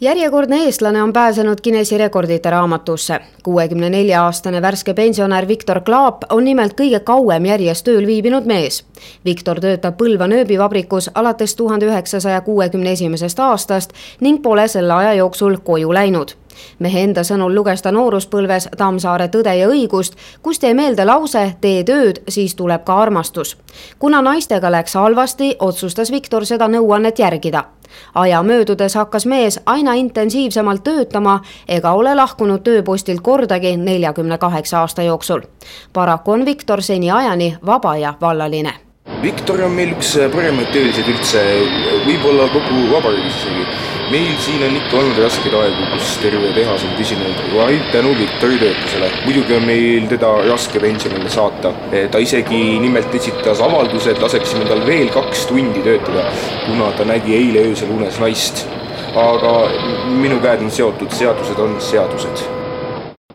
järjekordne eestlane on pääsenud Guinessi rekordite raamatusse. kuuekümne nelja aastane värske pensionär Viktor Klaap on nimelt kõige kauem järjest tööl viibinud mees. Viktor töötab Põlva nööbivabrikus alates tuhande üheksasaja kuuekümne esimesest aastast ning pole selle aja jooksul koju läinud mehe enda sõnul luges ta nooruspõlves Tammsaare Tõde ja õigust, kust jäi meelde lause tee tööd, siis tuleb ka armastus. kuna naistega läks halvasti, otsustas Viktor seda nõuannet järgida aja möödudes hakkas mees aina intensiivsemalt töötama ega ole lahkunud tööpostilt kordagi neljakümne kaheksa aasta jooksul. paraku on Viktor seniajani vaba ja vallaline. Viktor on meil üks paremaid tööliseid üldse, võib-olla kogu vabariigis isegi meil siin on ikka olnud raskeid aegu, kus terve tehas on püsinud vaid tänu Viktori töötusele. muidugi on meil teda raske pensionile saata. ta isegi nimelt esitas avalduse, et laseksime tal veel kaks tundi töötada, kuna ta nägi eile öösel unes naist. aga minu käed on seotud, seadused on seadused